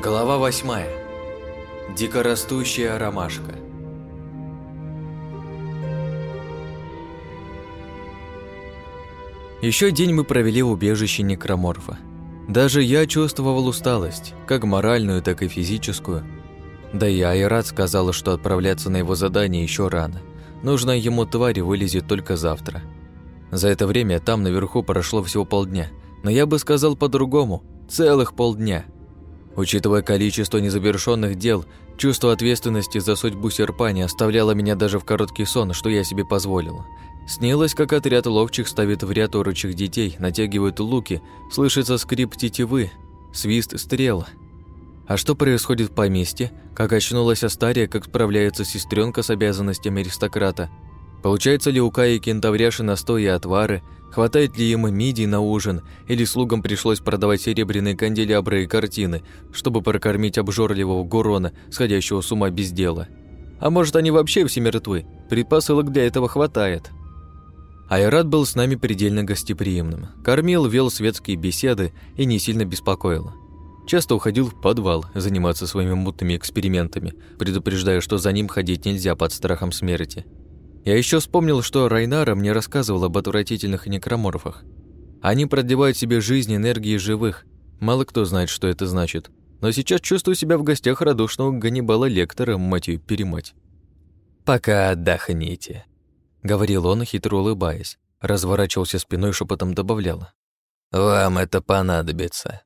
Глава восьмая. Дикорастущая ромашка. Еще день мы провели в убежище некроморфа. Даже я чувствовал усталость, как моральную, так и физическую. Да и Айрат сказала, что отправляться на его задание еще рано. Нужная ему тварь вылезет только завтра. За это время там наверху прошло всего полдня, но я бы сказал по-другому – целых полдня – Учитывая количество незавершенных дел, чувство ответственности за судьбу серпа не оставляло меня даже в короткий сон, что я себе позволил. Снилось, как отряд ловчих ставит в ряд орочих детей, натягивают луки, слышится скрип тетивы, свист стрел. А что происходит в поместье? Как очнулась Астария, как справляется сестренка с обязанностями аристократа? Получается ли у Каи кентавряши настои и отвары – Хватает ли им мидий на ужин, или слугам пришлось продавать серебряные канделябры и картины, чтобы прокормить обжорливого Гурона, сходящего с ума без дела? А может, они вообще все мертвы? Предпосылок для этого хватает. Айрат был с нами предельно гостеприимным. Кормил, вел светские беседы и не сильно беспокоил. Часто уходил в подвал заниматься своими мутными экспериментами, предупреждая, что за ним ходить нельзя под страхом смерти. Я еще вспомнил, что Райнара мне рассказывал об отвратительных некроморфах. Они продлевают себе жизнь энергии живых. Мало кто знает, что это значит. Но сейчас чувствую себя в гостях радушного Ганнибала Лектора, мать ее, перемать. «Пока отдохните», — говорил он, хитро улыбаясь. Разворачивался спиной, шепотом добавлял. «Вам это понадобится».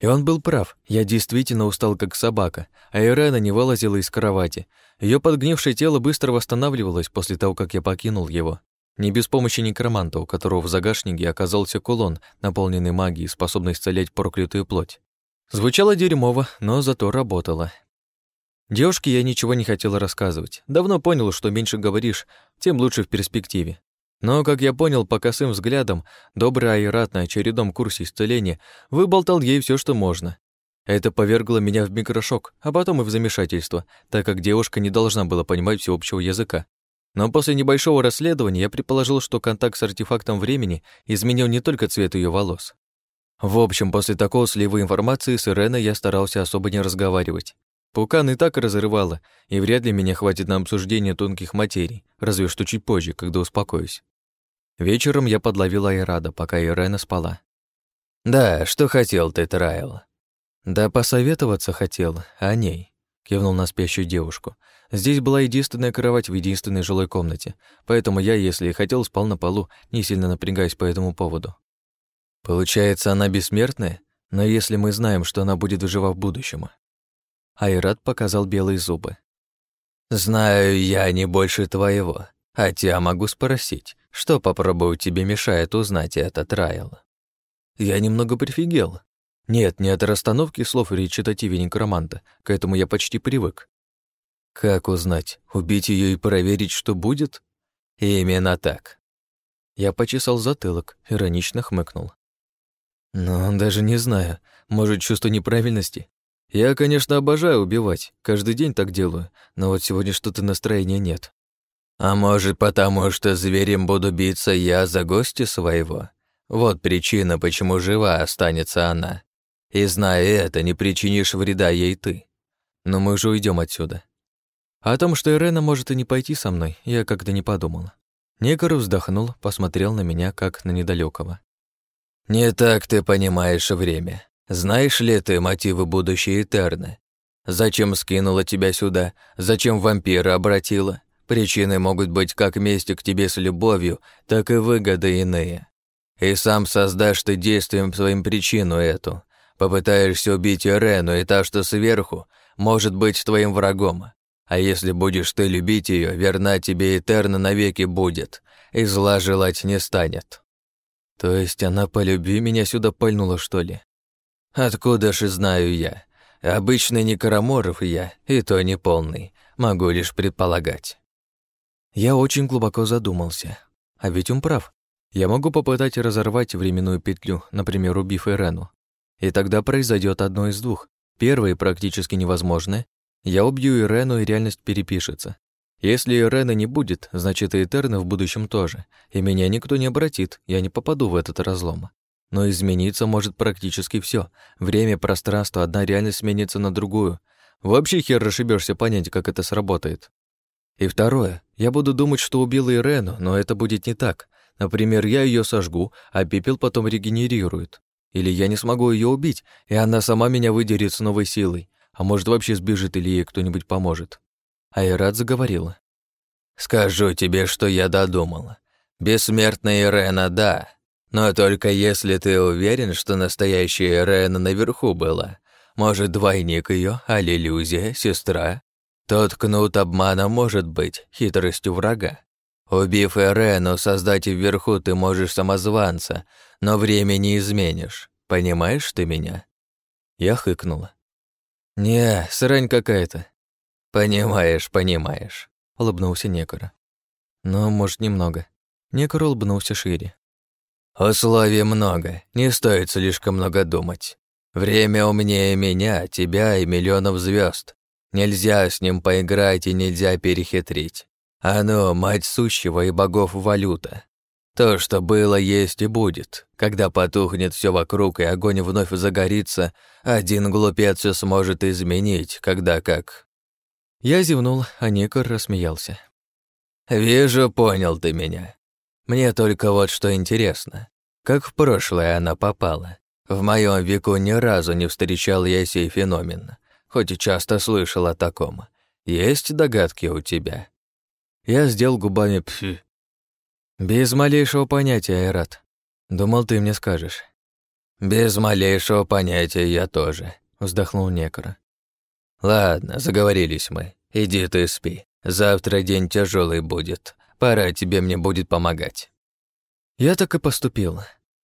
И он был прав. Я действительно устал, как собака, а Ирена не вылазила из кровати. Ее подгнившее тело быстро восстанавливалось после того, как я покинул его. Не без помощи некроманта, у которого в загашнике оказался кулон, наполненный магией, способный исцелять проклятую плоть. Звучало дерьмово, но зато работало. Девушке я ничего не хотел рассказывать. Давно понял, что меньше говоришь, тем лучше в перспективе. Но, как я понял по косым взглядам, добрый Айрат на очередном курсе исцеления выболтал ей все, что можно. Это повергло меня в микрошок, а потом и в замешательство, так как девушка не должна была понимать всеобщего языка. Но после небольшого расследования я предположил, что контакт с артефактом времени изменил не только цвет ее волос. В общем, после такого слива информации с Иреной я старался особо не разговаривать. Пукан и так разрывало, и вряд ли меня хватит на обсуждение тонких материй, разве что чуть позже, когда успокоюсь. Вечером я подловил Айрада, пока Ирена спала. «Да, что хотел ты, Трайл?» «Да посоветоваться хотел о ней», — кивнул на спящую девушку. «Здесь была единственная кровать в единственной жилой комнате, поэтому я, если и хотел, спал на полу, не сильно напрягаясь по этому поводу». «Получается, она бессмертная? Но если мы знаем, что она будет жива в будущем?» Айрат показал белые зубы. «Знаю я не больше твоего, хотя могу спросить, что, попробую, тебе мешает узнать этот Райл?» Я немного прифигел. Нет, не от расстановки слов речитативе некроманта, к этому я почти привык. Как узнать? Убить ее и проверить, что будет? Именно так. Я почесал затылок, иронично хмыкнул. Но даже не знаю, может, чувство неправильности? Я, конечно, обожаю убивать, каждый день так делаю, но вот сегодня что-то настроения нет. А может, потому что зверем буду биться я за гостя своего? Вот причина, почему жива останется она. И зная это, не причинишь вреда ей ты. Но мы же уйдем отсюда. О том, что Ирена может и не пойти со мной, я как-то не подумала. Некор вздохнул, посмотрел на меня, как на недалекого. «Не так ты понимаешь время. Знаешь ли ты мотивы будущей Этерны? Зачем скинула тебя сюда? Зачем вампира обратила? Причины могут быть как месть к тебе с любовью, так и выгоды иные. И сам создашь ты действием своим причину эту. Попытаешься убить Ирену, и та, что сверху, может быть твоим врагом. А если будешь ты любить ее, верна тебе Этерна навеки будет, и зла желать не станет. То есть она по любви меня сюда пальнула, что ли? Откуда ж знаю я? Обычный некроморов я, и то не полный, могу лишь предполагать. Я очень глубоко задумался. А ведь он прав. Я могу попытать разорвать временную петлю, например, убив Ирену. И тогда произойдет одно из двух. Первое практически невозможное. Я убью Ирену, и реальность перепишется. Если Ирены не будет, значит и Этерна в будущем тоже, и меня никто не обратит, я не попаду в этот разлом. но измениться может практически все. Время, пространство, одна реальность сменится на другую. Вообще хер расшибешься понять, как это сработает. И второе, я буду думать, что убила Ирену, но это будет не так. Например, я ее сожгу, а пепел потом регенерирует. Или я не смогу ее убить, и она сама меня выдерет с новой силой. А может, вообще сбежит или ей кто-нибудь поможет. Айрат заговорила. «Скажу тебе, что я додумала. Бессмертная Ирена, да. Но только если ты уверен, что настоящая Ирена наверху была. Может, двойник ее, а иллюзия, сестра? Тот кнут обмана может быть хитростью врага. Убив Ирену, создать вверху ты можешь самозванца, но время не изменишь. Понимаешь ты меня?» Я хыкнула. «Не, срань какая-то». «Понимаешь, понимаешь», — улыбнулся Некора. «Ну, может, немного». Некор улыбнулся шире. «Условий много, не стоит слишком много думать. Время умнее меня, тебя и миллионов звезд. Нельзя с ним поиграть и нельзя перехитрить. Оно, мать сущего и богов валюта. То, что было, есть и будет. Когда потухнет все вокруг и огонь вновь загорится, один глупец все сможет изменить, когда как. Я зевнул, а Никор рассмеялся. «Вижу, понял ты меня. Мне только вот что интересно. Как в прошлое она попала? В моем веку ни разу не встречал я сей феномен хоть и часто слышал о таком. Есть догадки у тебя?» Я сделал губами пф. «Без малейшего понятия, Айрат. Думал, ты мне скажешь». «Без малейшего понятия я тоже», — вздохнул Некро. «Ладно, заговорились мы. Иди ты спи. Завтра день тяжелый будет. Пора тебе мне будет помогать». Я так и поступил.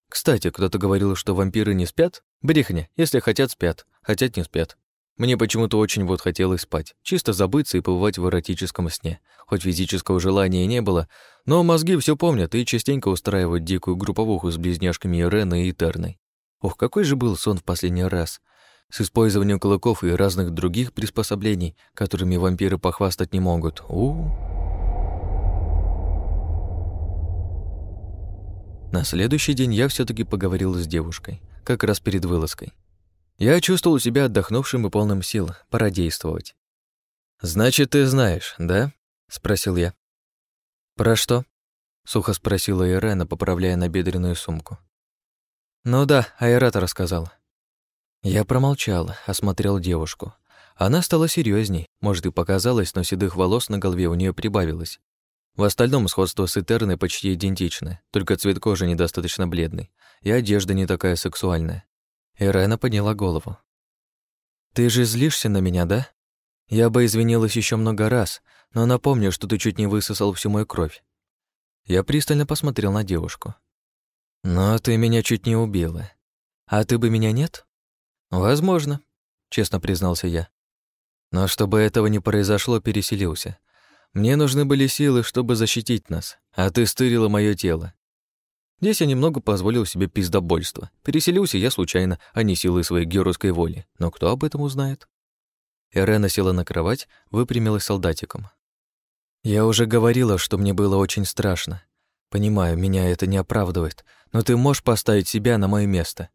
Кстати, кто-то говорил, что вампиры не спят? Брехня. Если хотят, спят. Хотят, не спят. Мне почему-то очень вот хотелось спать, чисто забыться и побывать в эротическом сне. Хоть физического желания не было, но мозги все помнят и частенько устраивают дикую групповуху с близняшками Иреной и Терной. Ох, какой же был сон в последний раз. С использованием клыков и разных других приспособлений, которыми вампиры похвастать не могут. -у. На следующий день я все таки поговорил с девушкой, как раз перед вылазкой. Я чувствовал себя отдохнувшим и полным сил. Пора действовать. «Значит, ты знаешь, да?» — спросил я. «Про что?» — сухо спросила Ирена, поправляя набедренную сумку. «Ну да, Айрата рассказал». Я промолчал, осмотрел девушку. Она стала серьезней, может, и показалось, но седых волос на голове у нее прибавилось. В остальном сходство с Этерной почти идентичное, только цвет кожи недостаточно бледный, и одежда не такая сексуальная. Ирена подняла голову. «Ты же злишься на меня, да? Я бы извинилась еще много раз, но напомню, что ты чуть не высосал всю мою кровь». Я пристально посмотрел на девушку. «Но ты меня чуть не убила. А ты бы меня нет?» «Возможно», — честно признался я. «Но чтобы этого не произошло, переселился. Мне нужны были силы, чтобы защитить нас, а ты стырила мое тело. Здесь я немного позволил себе пиздобольство. Переселился я случайно, а не силой своей геройской воли. Но кто об этом узнает? Ирена села на кровать, выпрямилась солдатиком. «Я уже говорила, что мне было очень страшно. Понимаю, меня это не оправдывает, но ты можешь поставить себя на мое место.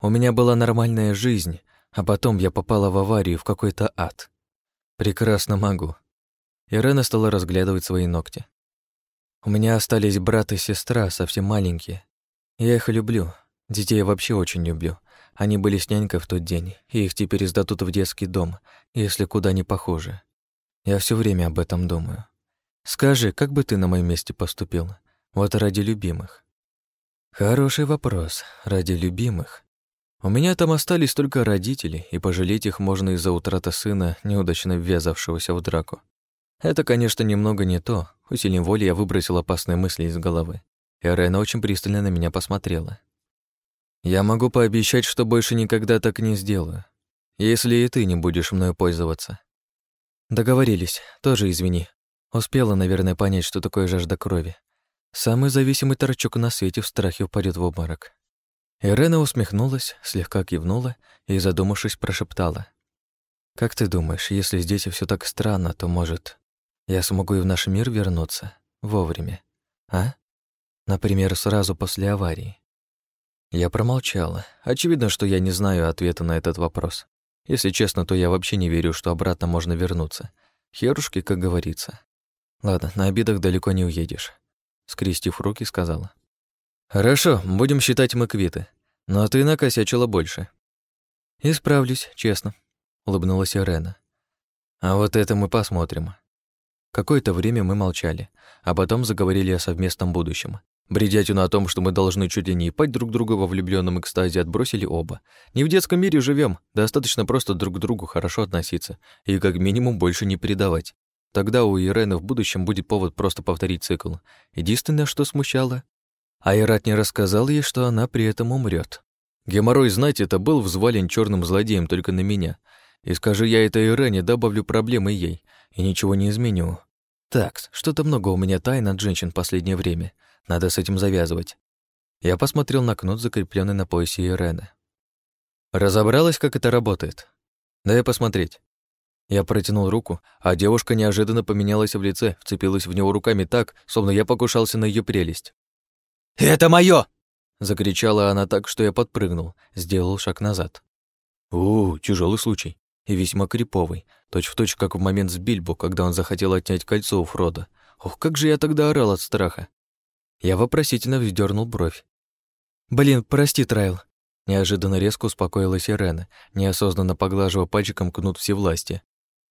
У меня была нормальная жизнь, а потом я попала в аварию в какой-то ад. Прекрасно могу». Ирена стала разглядывать свои ногти. У меня остались брат и сестра, совсем маленькие. Я их люблю. Детей вообще очень люблю. Они были с нянькой в тот день, и их теперь сдадут в детский дом, если куда не похоже. Я все время об этом думаю. Скажи, как бы ты на моем месте поступил? Вот ради любимых. Хороший вопрос. Ради любимых. У меня там остались только родители, и пожалеть их можно из-за утраты сына, неудачно ввязавшегося в драку. Это, конечно, немного не то. Усилием воли я выбросил опасные мысли из головы. И Рена очень пристально на меня посмотрела. «Я могу пообещать, что больше никогда так не сделаю, если и ты не будешь мною пользоваться». Договорились, тоже извини. Успела, наверное, понять, что такое жажда крови. Самый зависимый торчок на свете в страхе упадет в обморок. Ирена усмехнулась, слегка кивнула и, задумавшись, прошептала. «Как ты думаешь, если здесь все так странно, то, может, я смогу и в наш мир вернуться вовремя, а? Например, сразу после аварии. Я промолчала. Очевидно, что я не знаю ответа на этот вопрос. Если честно, то я вообще не верю, что обратно можно вернуться. Херушки, как говорится. Ладно, на обидах далеко не уедешь. Скрестив руки, сказала. Хорошо, будем считать мы квиты. Но ты накосячила больше. Исправлюсь, честно, улыбнулась Ирена. А вот это мы посмотрим. Какое-то время мы молчали, а потом заговорили о совместном будущем. Бредятину о том, что мы должны чуть ли не ипать друг друга во влюбленном экстазе, отбросили оба. Не в детском мире живем, достаточно просто друг к другу хорошо относиться и как минимум больше не предавать. Тогда у Ирены в будущем будет повод просто повторить цикл. Единственное, что смущало, Айрат не рассказал ей, что она при этом умрет. Геморрой, знать, это был взвален черным злодеем только на меня. И скажи я это Ирене, добавлю проблемы ей, и ничего не изменю. Так, что-то много у меня тайн от женщин в последнее время. Надо с этим завязывать. Я посмотрел на кнут, закрепленный на поясе Ирены. Разобралась, как это работает? Дай посмотреть. Я протянул руку, а девушка неожиданно поменялась в лице, вцепилась в него руками так, словно я покушался на ее прелесть. «Это моё!» — закричала она так, что я подпрыгнул, сделал шаг назад. «У, тяжелый случай и весьма криповый, точь-в-точь, точь, как в момент с Бильбо, когда он захотел отнять кольцо у Фрода. Ох, как же я тогда орал от страха!» Я вопросительно вздернул бровь. «Блин, прости, Трайл». Неожиданно резко успокоилась Ирена, неосознанно поглаживая пальчиком кнут всевласти.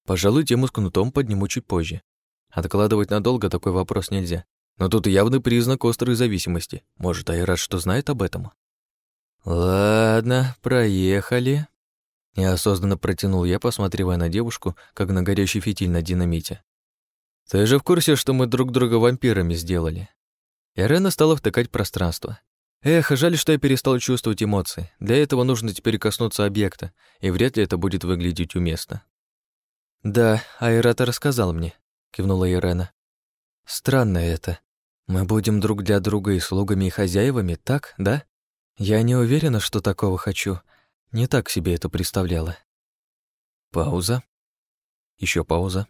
Пожалуй, тему с кнутом подниму чуть позже. Откладывать надолго такой вопрос нельзя. Но тут явный признак острой зависимости. Может, Айрат что знает об этом? «Ладно, проехали». Неосознанно протянул я, посматривая на девушку, как на горящий фитиль на динамите. «Ты же в курсе, что мы друг друга вампирами сделали?» Ирена стала втыкать пространство. Эх, жаль, что я перестал чувствовать эмоции. Для этого нужно теперь коснуться объекта, и вряд ли это будет выглядеть уместно. «Да, Айрата рассказал мне», — кивнула Ирена. «Странно это. Мы будем друг для друга и слугами, и хозяевами, так, да? Я не уверена, что такого хочу. Не так себе это представляла». Пауза. Еще пауза.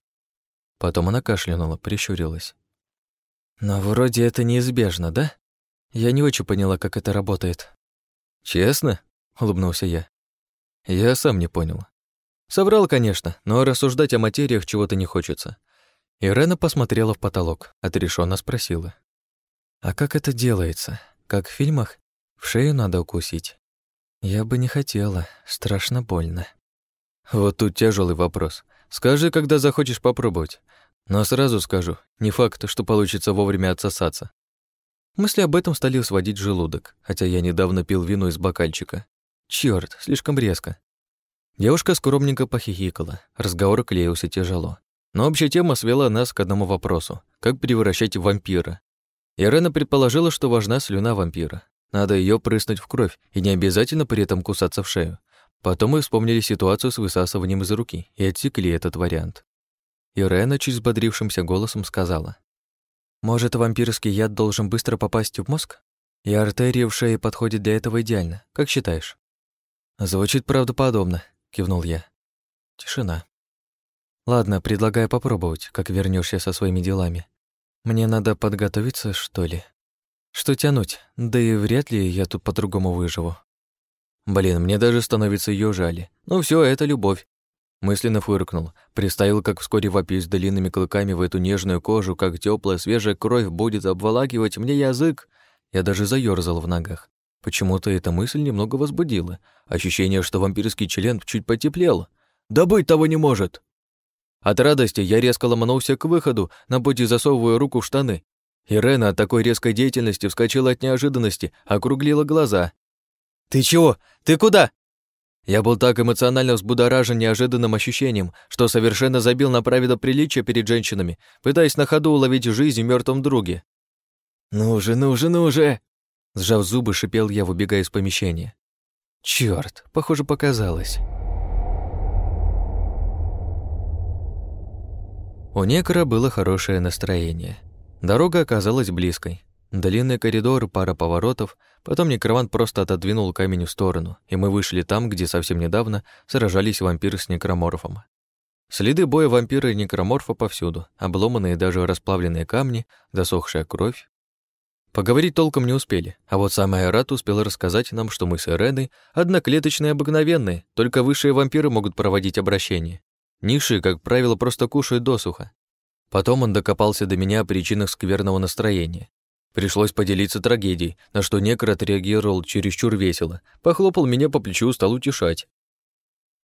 Потом она кашлянула, прищурилась. Но вроде это неизбежно, да? Я не очень поняла, как это работает. Честно? улыбнулся я. Я сам не понял. Соврал, конечно, но рассуждать о материях чего-то не хочется. Ирена посмотрела в потолок, отрешенно спросила. «А как это делается? Как в фильмах? В шею надо укусить?» «Я бы не хотела, страшно больно». «Вот тут тяжелый вопрос. Скажи, когда захочешь попробовать. Но сразу скажу, не факт, что получится вовремя отсосаться. Мысли об этом стали сводить желудок, хотя я недавно пил вино из бокальчика. Чёрт, слишком резко. Девушка скромненько похихикала, разговор клеился тяжело. Но общая тема свела нас к одному вопросу — как превращать вампира. Ирена предположила, что важна слюна вампира. Надо ее прыснуть в кровь, и не обязательно при этом кусаться в шею. Потом мы вспомнили ситуацию с высасыванием из руки и отсекли этот вариант. Ирена чуть взбодрившимся голосом сказала. «Может, вампирский яд должен быстро попасть в мозг? И артерия в шее подходит для этого идеально, как считаешь?» «Звучит правдоподобно», — кивнул я. Тишина. «Ладно, предлагаю попробовать, как вернешься со своими делами. Мне надо подготовиться, что ли? Что тянуть? Да и вряд ли я тут по-другому выживу». Блин, мне даже становится ее жали. Ну все, это любовь. Мысленно фыркнул, представил, как вскоре вопись длинными клыками в эту нежную кожу, как теплая свежая кровь будет обволакивать мне язык. Я даже заёрзал в ногах. Почему-то эта мысль немного возбудила. Ощущение, что вампирский член чуть потеплел. Да быть того не может! От радости я резко ломанулся к выходу, на пути засовывая руку в штаны. Ирена от такой резкой деятельности вскочила от неожиданности, округлила глаза. «Ты чего? Ты куда?» Я был так эмоционально взбудоражен неожиданным ощущением, что совершенно забил на правила приличия перед женщинами, пытаясь на ходу уловить жизнь в мертвом друге. «Ну же, ну же, ну же!» Сжав зубы, шипел я, выбегая из помещения. Черт, похоже, показалось. У некра было хорошее настроение. Дорога оказалась близкой. Длинный коридор, пара поворотов, потом некромант просто отодвинул камень в сторону, и мы вышли там, где совсем недавно сражались вампиры с некроморфом. Следы боя вампира и некроморфа повсюду, обломанные даже расплавленные камни, засохшая кровь. Поговорить толком не успели, а вот сам Айрат успел рассказать нам, что мы с Иреной одноклеточные обыкновенные, только высшие вампиры могут проводить обращение. Низшие, как правило, просто кушают досуха. Потом он докопался до меня о причинах скверного настроения. Пришлось поделиться трагедией, на что некр отреагировал чересчур весело, похлопал меня по плечу, стал утешать.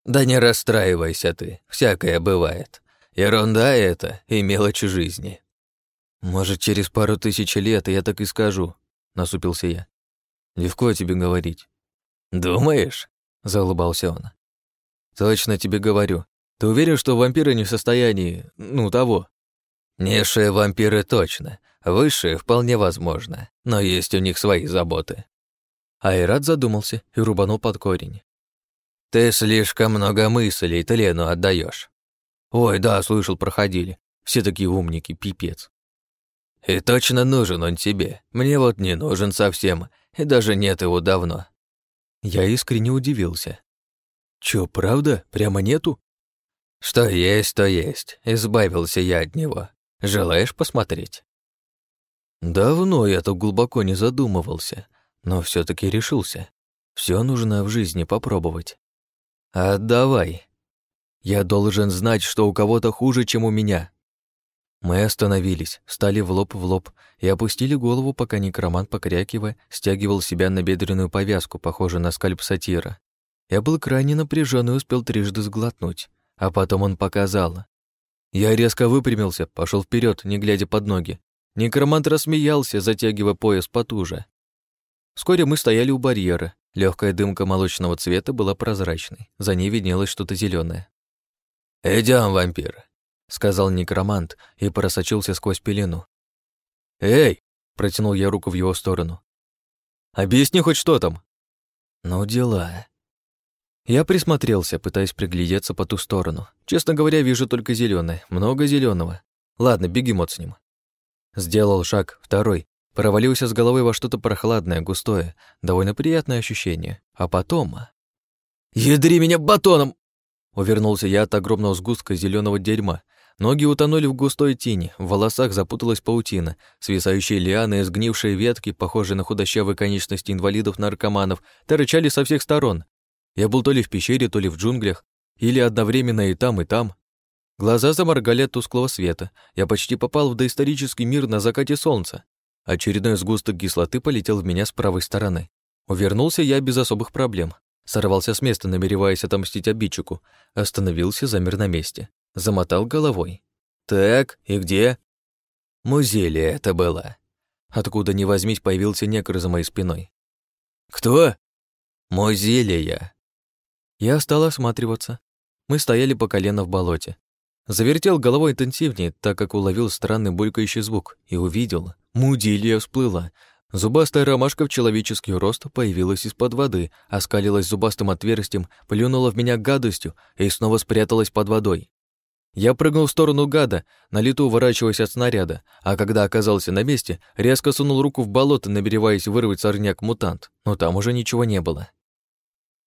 «Да не расстраивайся ты, всякое бывает. Ерунда это и мелочи жизни». «Может, через пару тысяч лет я так и скажу», — насупился я. «Легко тебе говорить». «Думаешь?» — заулыбался он. «Точно тебе говорю. Ты уверен, что вампиры не в состоянии... ну, того?» «Низшие вампиры точно. Высшие вполне возможно, но есть у них свои заботы». Айрат задумался и рубанул под корень. «Ты слишком много мыслей тлену отдаешь. «Ой, да, слышал, проходили. Все такие умники, пипец». «И точно нужен он тебе. Мне вот не нужен совсем, и даже нет его давно». Я искренне удивился. «Чё, правда? Прямо нету?» «Что есть, то есть. Избавился я от него. Желаешь посмотреть?» Давно я так глубоко не задумывался, но все таки решился. Все нужно в жизни попробовать. «Отдавай. Я должен знать, что у кого-то хуже, чем у меня». Мы остановились, стали в лоб в лоб и опустили голову, пока некромант, покрякивая, стягивал себя на бедренную повязку, похожую на скальп сатира. Я был крайне напряжен и успел трижды сглотнуть, а потом он показал. Я резко выпрямился, пошел вперед, не глядя под ноги, Некромант рассмеялся, затягивая пояс потуже. Вскоре мы стояли у барьера. Легкая дымка молочного цвета была прозрачной. За ней виднелось что-то зеленое. Идем, вампир», — сказал некромант и просочился сквозь пелену. «Эй!» — протянул я руку в его сторону. «Объясни хоть что там». «Ну, дела». Я присмотрелся, пытаясь приглядеться по ту сторону. Честно говоря, вижу только зеленое, много зеленого. Ладно, бегемот с ним. Сделал шаг, второй, провалился с головой во что-то прохладное, густое, довольно приятное ощущение. А потом... «Ядри меня батоном!» Увернулся я от огромного сгустка зеленого дерьма. Ноги утонули в густой тени, в волосах запуталась паутина, свисающие лианы и сгнившие ветки, похожие на худощавые конечности инвалидов-наркоманов, торчали со всех сторон. Я был то ли в пещере, то ли в джунглях, или одновременно и там, и там. Глаза заморгали от тусклого света. Я почти попал в доисторический мир на закате солнца. Очередной сгусток кислоты полетел в меня с правой стороны. Увернулся я без особых проблем. Сорвался с места, намереваясь отомстить обидчику. Остановился, замер на месте. Замотал головой. «Так, и где?» «Музелия это было». Откуда ни возьмись, появился некр за моей спиной. «Кто?» «Музелия». Я стал осматриваться. Мы стояли по колено в болоте. Завертел головой интенсивнее, так как уловил странный булькающий звук, и увидел. Мудилья всплыла. Зубастая ромашка в человеческий рост появилась из-под воды, оскалилась зубастым отверстием, плюнула в меня гадостью и снова спряталась под водой. Я прыгнул в сторону гада, на лету уворачиваясь от снаряда, а когда оказался на месте, резко сунул руку в болото, намереваясь вырвать сорняк-мутант, но там уже ничего не было.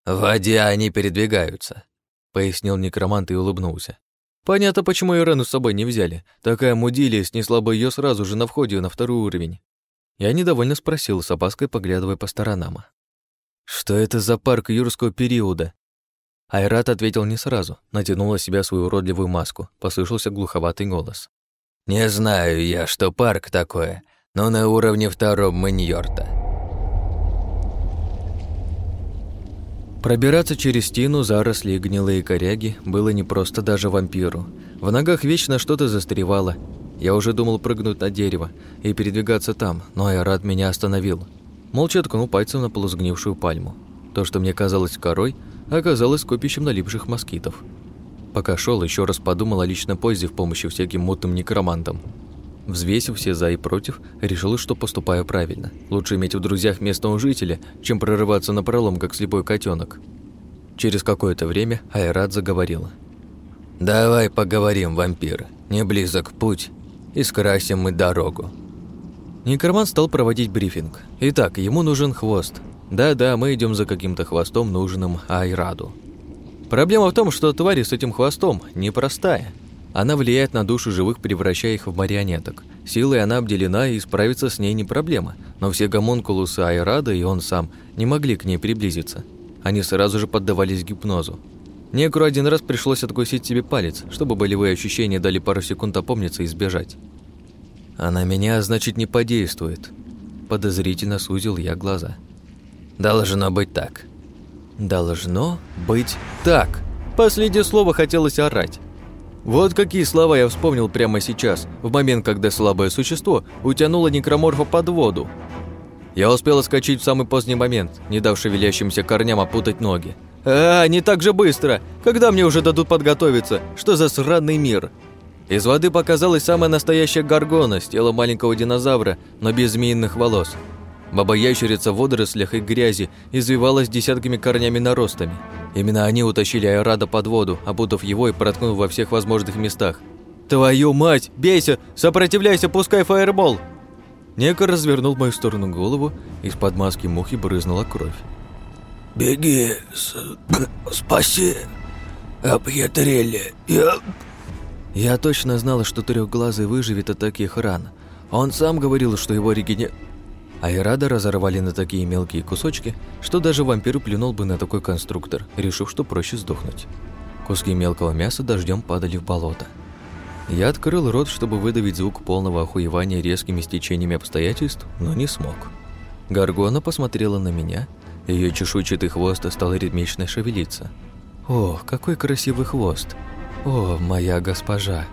«В воде они передвигаются», — пояснил некромант и улыбнулся. Понятно, почему Ирену с собой не взяли. Такая мудилия снесла бы ее сразу же на входе на второй уровень. Я недовольно спросил, с опаской поглядывая по сторонам. «Что это за парк юрского периода?» Айрат ответил не сразу, натянул на себя свою уродливую маску, послышался глуховатый голос. «Не знаю я, что парк такое, но на уровне втором Маньорта». Пробираться через стену, заросли и гнилые коряги было непросто даже вампиру. В ногах вечно что-то застревало. Я уже думал прыгнуть на дерево и передвигаться там, но Айрат меня остановил. Молча ткнул пальцем на полусгнившую пальму. То, что мне казалось корой, оказалось копищем налипших москитов. Пока шел, еще раз подумал о личной пользе в помощи всяким мутным некромантам. Взвесив все за и против, решил, что поступаю правильно. Лучше иметь в друзьях местного жителя, чем прорываться на пролом, как слепой котенок. Через какое-то время Айрат заговорила. «Давай поговорим, вампир. Не близок путь. И скрасим мы дорогу». Некроман стал проводить брифинг. Итак, ему нужен хвост. Да-да, мы идем за каким-то хвостом, нужным Айраду. Проблема в том, что тварь с этим хвостом непростая. Она влияет на души живых, превращая их в марионеток. Силой она обделена, и справиться с ней не проблема. Но все гомункулусы Айрада и он сам не могли к ней приблизиться. Они сразу же поддавались гипнозу. Некру один раз пришлось откусить себе палец, чтобы болевые ощущения дали пару секунд опомниться и сбежать. «Она меня, значит, не подействует», – подозрительно сузил я глаза. «Должно быть так». «Должно быть так». Последнее слово хотелось орать. Вот какие слова я вспомнил прямо сейчас, в момент, когда слабое существо утянуло некроморфа под воду. Я успел скачать в самый поздний момент, не дав шевелящимся корням опутать ноги. «А, не так же быстро! Когда мне уже дадут подготовиться? Что за сраный мир?» Из воды показалась самая настоящая горгона с телом маленького динозавра, но без змеиных волос. Баба-ящерица в водорослях и грязи извивалась десятками корнями наростами. Именно они утащили Айрада под воду, опутав его и проткнув во всех возможных местах. «Твою мать! Бейся! Сопротивляйся, пускай фаербол!» Нека развернул в мою сторону голову, из-под маски мухи брызнула кровь. «Беги, с... спаси, объятрели, я...» Я точно знала, что трехглазый выживет от таких ран. Он сам говорил, что его регене... Айрада разорвали на такие мелкие кусочки, что даже вампир плюнул бы на такой конструктор, решив, что проще сдохнуть. Куски мелкого мяса дождем падали в болото. Я открыл рот, чтобы выдавить звук полного охуевания резкими стечениями обстоятельств, но не смог. Гаргона посмотрела на меня, ее чешуйчатый хвост стал ритмично шевелиться. «О, какой красивый хвост! О, моя госпожа!»